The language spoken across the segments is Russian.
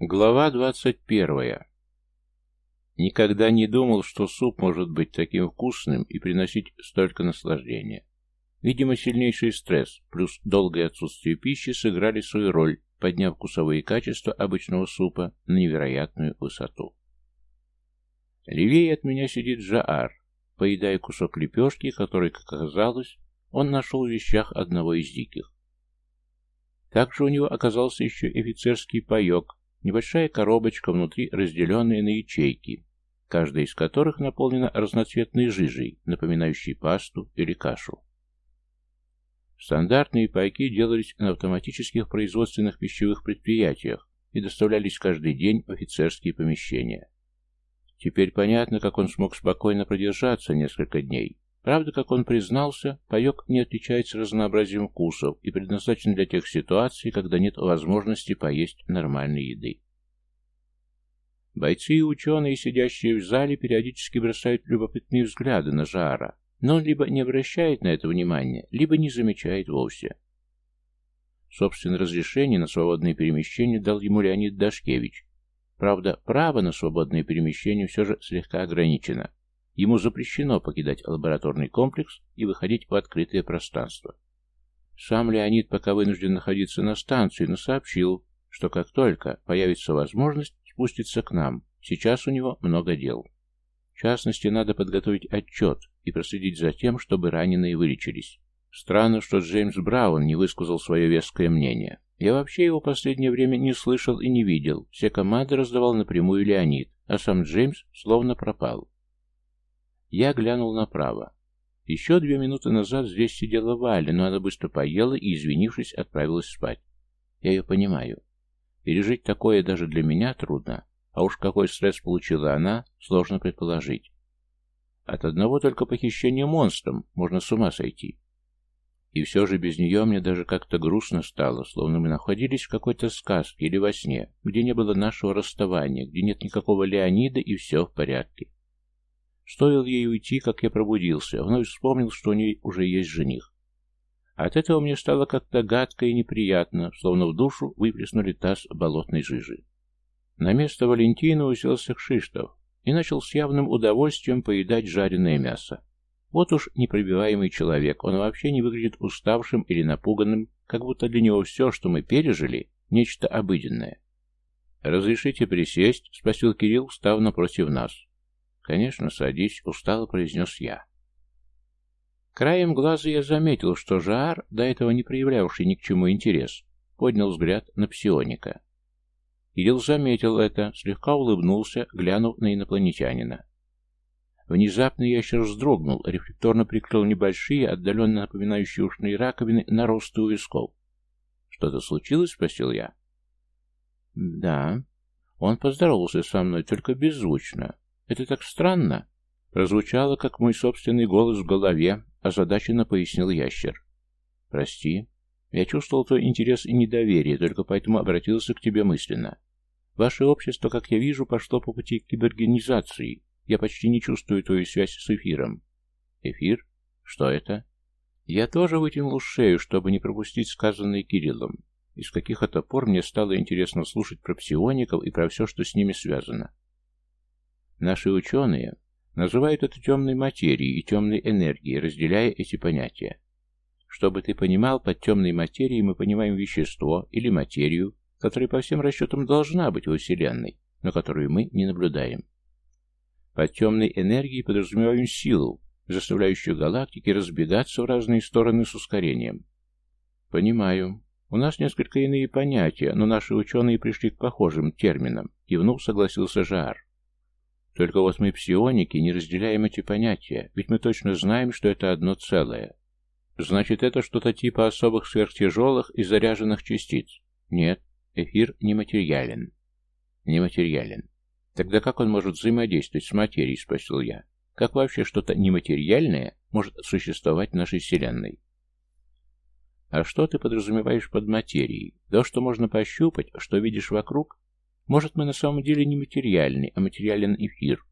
Глава двадцать первая. Никогда не думал, что суп может быть таким вкусным и приносить столько наслаждения. Видимо, сильнейший стресс плюс долгое отсутствие пищи сыграли свою роль, подняв вкусовые качества обычного супа на невероятную высоту. Левее от меня сидит Жаар, поедая кусок лепешки, который, как оказалось, он нашел в вещах одного из диких. Также у него оказался еще офицерский паек, Небольшая коробочка, внутри разделенная на ячейки, каждая из которых наполнена разноцветной жижей, напоминающей пасту или кашу. Стандартные пайки делались на автоматических производственных пищевых предприятиях и доставлялись каждый день в офицерские помещения. Теперь понятно, как он смог спокойно продержаться несколько дней. Правда, как он признался, паек не отличается разнообразием вкусов и предназначен для тех ситуаций, когда нет возможности поесть нормальной еды. Бойцы и ученые, сидящие в зале, периодически бросают любопытные взгляды на Жара, но он либо не обращает на это внимания, либо не замечает вовсе. Собственно, разрешение на свободное перемещение дал ему Леонид Дашкевич. Правда, право на свободное перемещение все же слегка ограничено. Ему запрещено покидать лабораторный комплекс и выходить в открытое пространство. Сам Леонид пока вынужден находиться на станции, но сообщил, что как только появится возможность, спуститься к нам. Сейчас у него много дел. В частности, надо подготовить отчет и проследить за тем, чтобы раненые вылечились. Странно, что Джеймс Браун не высказал свое веское мнение. Я вообще его последнее время не слышал и не видел. Все команды раздавал напрямую Леонид, а сам Джеймс словно пропал. Я глянул направо. Еще две минуты назад здесь сидела Валя, но она быстро поела и, извинившись, отправилась спать. Я ее понимаю. Пережить такое даже для меня трудно, а уж какой стресс получила она, сложно предположить. От одного только похищения монстром можно с ума сойти. И все же без нее мне даже как-то грустно стало, словно мы находились в какой-то сказке или во сне, где не было нашего расставания, где нет никакого Леонида и все в порядке. Стоило ей уйти, как я пробудился, вновь вспомнил, что у нее уже есть жених. От этого мне стало как-то гадко и неприятно, словно в душу выплеснули таз болотной жижи. На место Валентина уселся Кшиштов и начал с явным удовольствием поедать жареное мясо. Вот уж непробиваемый человек, он вообще не выглядит уставшим или напуганным, как будто для него все, что мы пережили, нечто обыденное. «Разрешите присесть?» — спросил Кирилл, встав напротив нас. «Конечно, садись», — устало произнес я. Краем глаза я заметил, что Жаар, до этого не проявлявший ни к чему интерес, поднял взгляд на псионика. Кирилл заметил это, слегка улыбнулся, глянув на инопланетянина. Внезапно ящер вздрогнул, рефлекторно прикрыл небольшие, отдаленно напоминающие ушные раковины, наросты у висков. «Что-то случилось?» — спросил я. «Да». Он поздоровался со мной, только беззвучно. Это так странно. Прозвучало, как мой собственный голос в голове, озадаченно пояснил ящер. Прости. Я чувствовал твой интерес и недоверие, только поэтому обратился к тебе мысленно. Ваше общество, как я вижу, пошло по пути кибергенизации. Я почти не чувствую твою связь с эфиром. Эфир? Что это? Я тоже вытянул шею, чтобы не пропустить сказанное Кириллом. Из каких это пор мне стало интересно слушать про псиоников и про все, что с ними связано. Наши ученые называют это темной материей и темной энергией, разделяя эти понятия. Чтобы ты понимал, под темной материей мы понимаем вещество или материю, которая по всем расчетам должна быть во Вселенной, но которую мы не наблюдаем. Под темной энергией подразумеваем силу, заставляющую галактики разбегаться в разные стороны с ускорением. Понимаю. У нас несколько иные понятия, но наши ученые пришли к похожим терминам, кивнув согласился Жар. Только вот мы, псионики, не разделяем эти понятия, ведь мы точно знаем, что это одно целое. Значит, это что-то типа особых сверхтяжелых и заряженных частиц? Нет, эфир нематериален. Нематериален. Тогда как он может взаимодействовать с материей, спросил я. Как вообще что-то нематериальное может существовать в нашей Вселенной? А что ты подразумеваешь под материей? То, что можно пощупать, что видишь вокруг? Может, мы на самом деле не материальный, а материален эфир.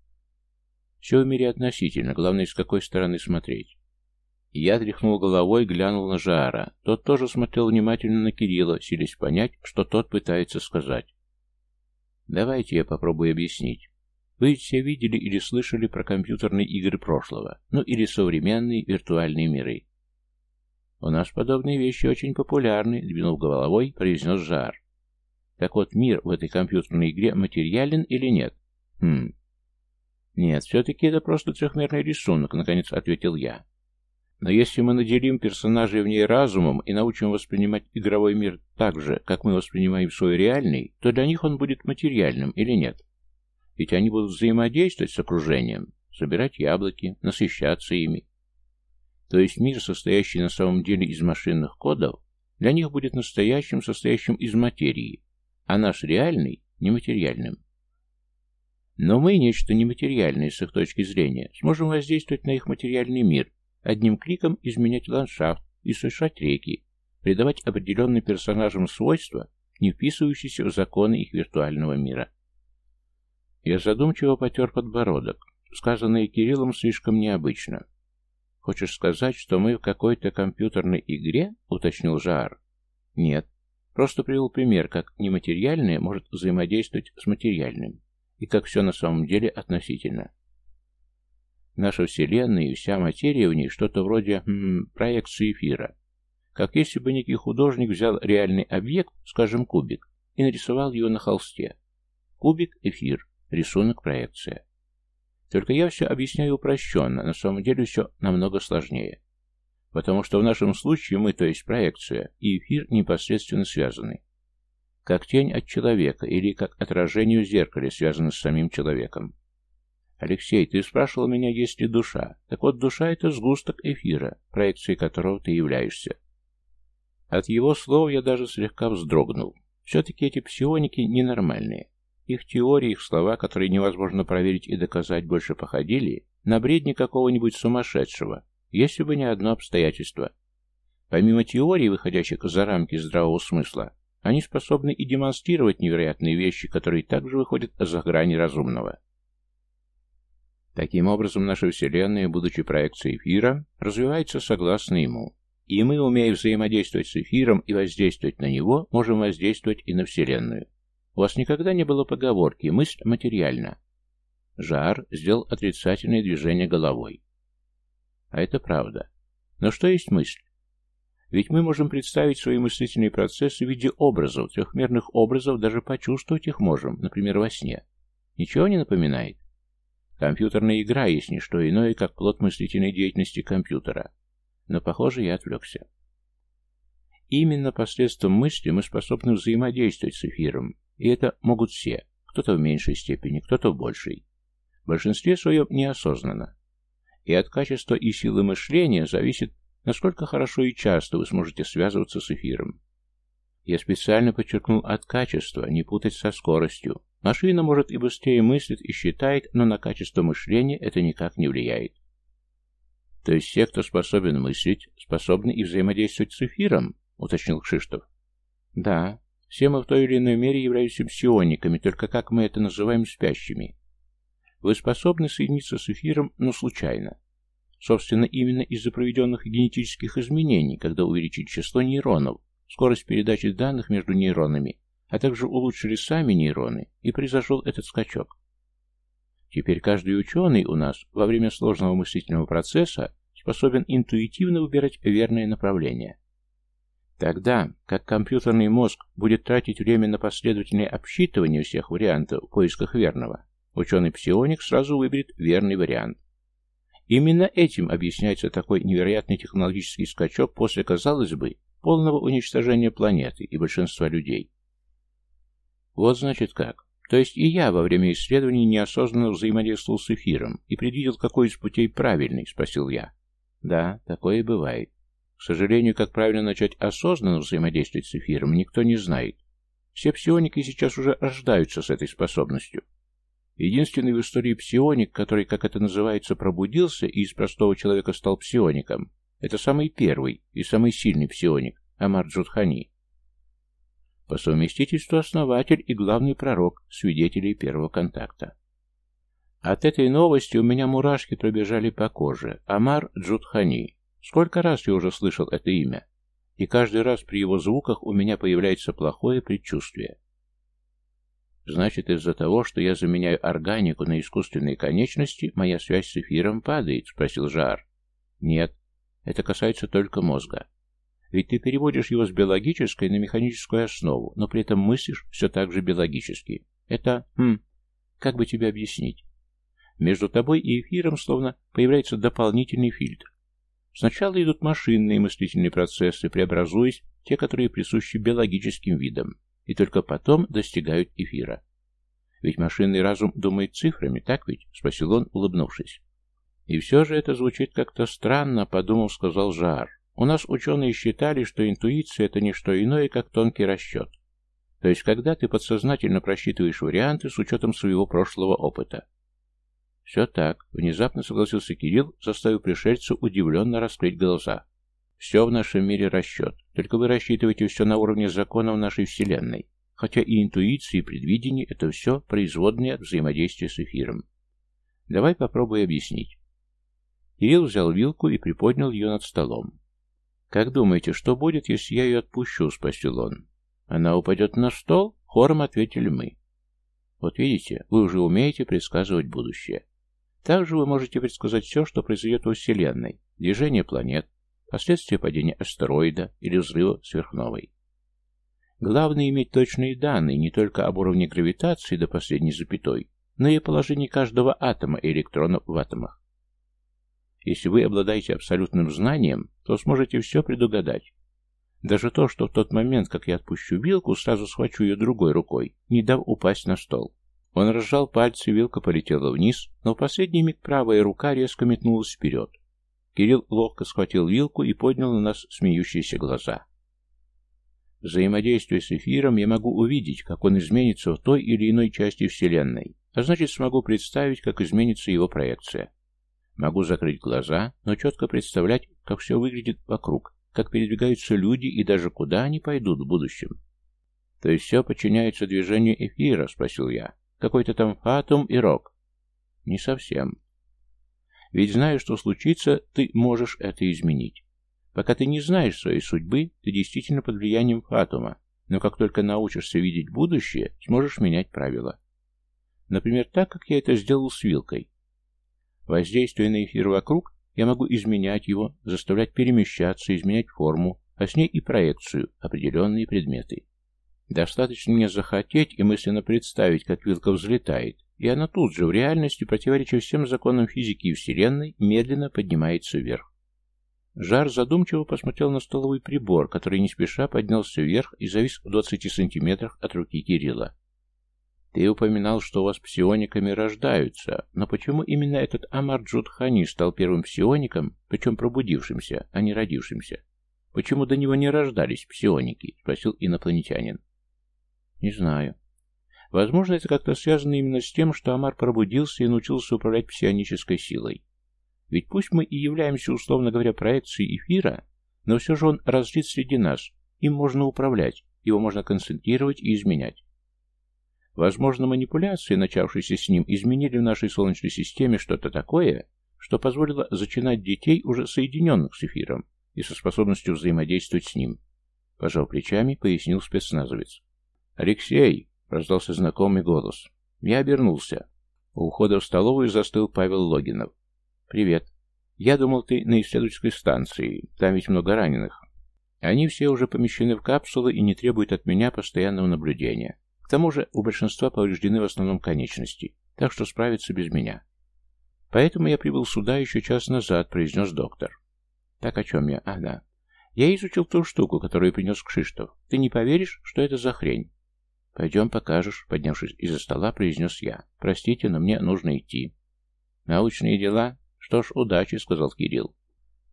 Все в мире относительно, главное, с какой стороны смотреть. Я тряхнул головой, глянул на Жара. Тот тоже смотрел внимательно на Кирилла, силясь понять, что тот пытается сказать. Давайте я попробую объяснить. Вы все видели или слышали про компьютерные игры прошлого, ну или современные виртуальные миры. У нас подобные вещи очень популярны, двинув головой, произнес Жар. Так вот, мир в этой компьютерной игре материален или нет? Хм. Нет, все-таки это просто трехмерный рисунок, наконец ответил я. Но если мы наделим персонажей в ней разумом и научим воспринимать игровой мир так же, как мы воспринимаем свой реальный, то для них он будет материальным или нет? Ведь они будут взаимодействовать с окружением, собирать яблоки, насыщаться ими. То есть мир, состоящий на самом деле из машинных кодов, для них будет настоящим, состоящим из материи, а наш реальный – нематериальным. Но мы, нечто нематериальное с их точки зрения, сможем воздействовать на их материальный мир, одним кликом изменять ландшафт и сушать реки, придавать определенным персонажам свойства, не вписывающиеся в законы их виртуального мира. Я задумчиво потер подбородок. Сказанное Кириллом слишком необычно. «Хочешь сказать, что мы в какой-то компьютерной игре?» — уточнил Жар. «Нет. Просто привел пример, как нематериальное может взаимодействовать с материальным, и как все на самом деле относительно. Наша Вселенная и вся материя в ней что-то вроде м, проекции эфира. Как если бы некий художник взял реальный объект, скажем, кубик, и нарисовал его на холсте. Кубик – эфир, Рисунок, проекция. Только я все объясняю упрощенно, на самом деле все намного сложнее. Потому что в нашем случае мы, то есть проекция, и эфир непосредственно связаны. Как тень от человека или как отражение в зеркале связаны с самим человеком. Алексей, ты спрашивал меня, есть ли душа. Так вот, душа — это сгусток эфира, проекцией которого ты являешься. От его слов я даже слегка вздрогнул. Все-таки эти псионики ненормальные. Их теории, их слова, которые невозможно проверить и доказать, больше походили на бредни какого-нибудь сумасшедшего, если бы не одно обстоятельство. Помимо теорий, выходящих за рамки здравого смысла, они способны и демонстрировать невероятные вещи, которые также выходят за грани разумного. Таким образом, наша Вселенная, будучи проекцией эфира, развивается согласно ему. И мы, умея взаимодействовать с эфиром и воздействовать на него, можем воздействовать и на Вселенную. У вас никогда не было поговорки «мысль материальна». Жар сделал отрицательное движение головой. А это правда. Но что есть мысль? Ведь мы можем представить свои мыслительные процессы в виде образов, трехмерных образов, даже почувствовать их можем, например, во сне. Ничего не напоминает? Компьютерная игра есть не что иное, как плод мыслительной деятельности компьютера. Но, похоже, я отвлекся. Именно посредством мысли мы способны взаимодействовать с эфиром, и это могут все, кто-то в меньшей степени, кто-то в большей. В большинстве своем неосознанно. И от качества и силы мышления зависит, насколько хорошо и часто вы сможете связываться с эфиром. Я специально подчеркнул от качества, не путать со скоростью. Машина может и быстрее мыслит, и считает, но на качество мышления это никак не влияет. То есть все, кто способен мыслить, способны и взаимодействовать с эфиром, уточнил Кшиштов. Да, все мы в той или иной мере являемся псиониками, только как мы это называем спящими. Вы способны соединиться с эфиром, но случайно. Собственно, именно из-за проведенных генетических изменений, когда увеличить число нейронов, скорость передачи данных между нейронами, а также улучшили сами нейроны, и произошел этот скачок. Теперь каждый ученый у нас во время сложного мыслительного процесса способен интуитивно выбирать верное направление. Тогда, как компьютерный мозг будет тратить время на последовательное обсчитывание всех вариантов в поисках верного, ученый-псионик сразу выберет верный вариант. Именно этим объясняется такой невероятный технологический скачок после, казалось бы, полного уничтожения планеты и большинства людей. Вот значит как. То есть и я во время исследований неосознанно взаимодействовал с эфиром и предвидел, какой из путей правильный, спросил я. Да, такое бывает. К сожалению, как правильно начать осознанно взаимодействовать с эфиром, никто не знает. Все псионики сейчас уже рождаются с этой способностью. Единственный в истории псионик, который, как это называется, пробудился и из простого человека стал псиоником, это самый первый и самый сильный псионик, Амар Джудхани. По совместительству основатель и главный пророк свидетелей первого контакта. От этой новости у меня мурашки пробежали по коже. Амар Джудхани. Сколько раз я уже слышал это имя, и каждый раз при его звуках у меня появляется плохое предчувствие. Значит, из-за того, что я заменяю органику на искусственные конечности, моя связь с эфиром падает, спросил Жар. Нет, это касается только мозга. Ведь ты переводишь его с биологической на механическую основу, но при этом мыслишь все так же биологически. Это, хм, как бы тебе объяснить? Между тобой и эфиром словно появляется дополнительный фильтр. Сначала идут машинные мыслительные процессы, преобразуясь те, которые присущи биологическим видам, и только потом достигают эфира. Ведь машинный разум думает цифрами, так ведь? Спросил он, улыбнувшись. И все же это звучит как-то странно, подумал, сказал Жар. У нас ученые считали, что интуиция это не что иное, как тонкий расчет. То есть, когда ты подсознательно просчитываешь варианты с учетом своего прошлого опыта. Все так, внезапно согласился Кирилл, заставив пришельца удивленно раскрыть глаза. Все в нашем мире расчет, только вы рассчитываете все на уровне законов нашей Вселенной. Хотя и интуиция, и предвидение – это все производные от взаимодействия с эфиром. Давай попробуй объяснить. Кирилл взял вилку и приподнял ее над столом. «Как думаете, что будет, если я ее отпущу?» – спросил он. «Она упадет на стол?» – хором ответили мы. «Вот видите, вы уже умеете предсказывать будущее. Также вы можете предсказать все, что произойдет во Вселенной, движение планет, последствия падения астероида или взрыва сверхновой. Главное иметь точные данные не только об уровне гравитации до последней запятой, но и о положении каждого атома и электронов в атомах. Если вы обладаете абсолютным знанием, то сможете все предугадать. Даже то, что в тот момент, как я отпущу вилку, сразу схвачу ее другой рукой, не дав упасть на стол. Он разжал пальцы, вилка полетела вниз, но в последний миг правая рука резко метнулась вперед. Кирилл ловко схватил вилку и поднял на нас смеющиеся глаза. Взаимодействуя с эфиром, я могу увидеть, как он изменится в той или иной части Вселенной, а значит смогу представить, как изменится его проекция. Могу закрыть глаза, но четко представлять, как все выглядит вокруг, как передвигаются люди и даже куда они пойдут в будущем. То есть все подчиняется движению эфира, спросил я. Какой-то там фатум и рок. Не совсем. Ведь зная, что случится, ты можешь это изменить. Пока ты не знаешь своей судьбы, ты действительно под влиянием фатума, но как только научишься видеть будущее, сможешь менять правила. Например, так, как я это сделал с вилкой. Воздействуя на эфир вокруг, я могу изменять его, заставлять перемещаться, изменять форму, а с ней и проекцию, определенные предметы. Достаточно мне захотеть и мысленно представить, как вилка взлетает, и она тут же, в реальности, противоречия всем законам физики и Вселенной, медленно поднимается вверх. Жар задумчиво посмотрел на столовый прибор, который не спеша поднялся вверх и завис в 20 сантиметрах от руки Кирилла. «Ты упоминал, что у вас псиониками рождаются, но почему именно этот Амар Джудхани стал первым псиоником, причем пробудившимся, а не родившимся? Почему до него не рождались псионики?» — спросил инопланетянин. «Не знаю. Возможно, это как-то связано именно с тем, что Амар пробудился и научился управлять псионической силой. Ведь пусть мы и являемся, условно говоря, проекцией эфира, но все же он разлит среди нас, им можно управлять, его можно концентрировать и изменять. Возможно, манипуляции, начавшиеся с ним, изменили в нашей Солнечной системе что-то такое, что позволило зачинать детей, уже соединенных с эфиром, и со способностью взаимодействовать с ним. Пожал плечами, пояснил спецназовец. «Алексей!» — раздался знакомый голос. Я обернулся. У ухода в столовую застыл Павел Логинов. «Привет. Я думал, ты на исследовательской станции. Там ведь много раненых. Они все уже помещены в капсулы и не требуют от меня постоянного наблюдения. К тому же у большинства повреждены в основном конечности, так что справятся без меня. Поэтому я прибыл сюда еще час назад», — произнес доктор. «Так о чем я? А, да. Я изучил ту штуку, которую принес Кшиштов. Ты не поверишь, что это за хрень?» «Пойдем покажешь», — поднявшись из-за стола, произнес я. «Простите, но мне нужно идти». «Научные дела?» «Что ж, удачи», — сказал Кирилл.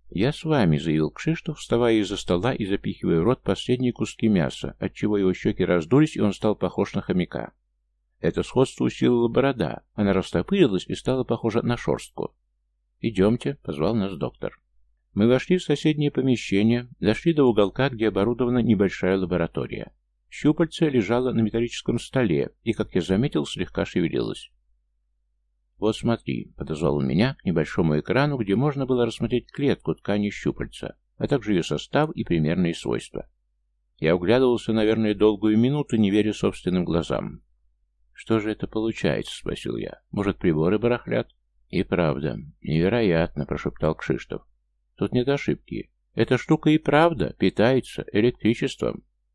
«Я с вами», — заявил Кшиштов, вставая из-за стола и запихивая в рот последние куски мяса, отчего его щеки раздулись, и он стал похож на хомяка. Это сходство усилила борода, она растопырилась и стала похожа на шерстку. «Идемте», — позвал нас доктор. Мы вошли в соседнее помещение, дошли до уголка, где оборудована небольшая лаборатория. Щупальце лежало на металлическом столе и, как я заметил, слегка шевелилось. «Вот смотри», — подозвал он меня к небольшому экрану, где можно было рассмотреть клетку ткани щупальца, а также ее состав и примерные свойства. Я углядывался, наверное, долгую минуту, не веря собственным глазам. «Что же это получается?» — спросил я. «Может, приборы барахлят?» «И правда. Невероятно», — прошептал Кшиштов. «Тут нет ошибки. Эта штука и правда питается электричеством».